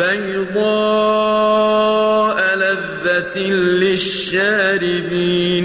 بيضاء لذة للشاربين.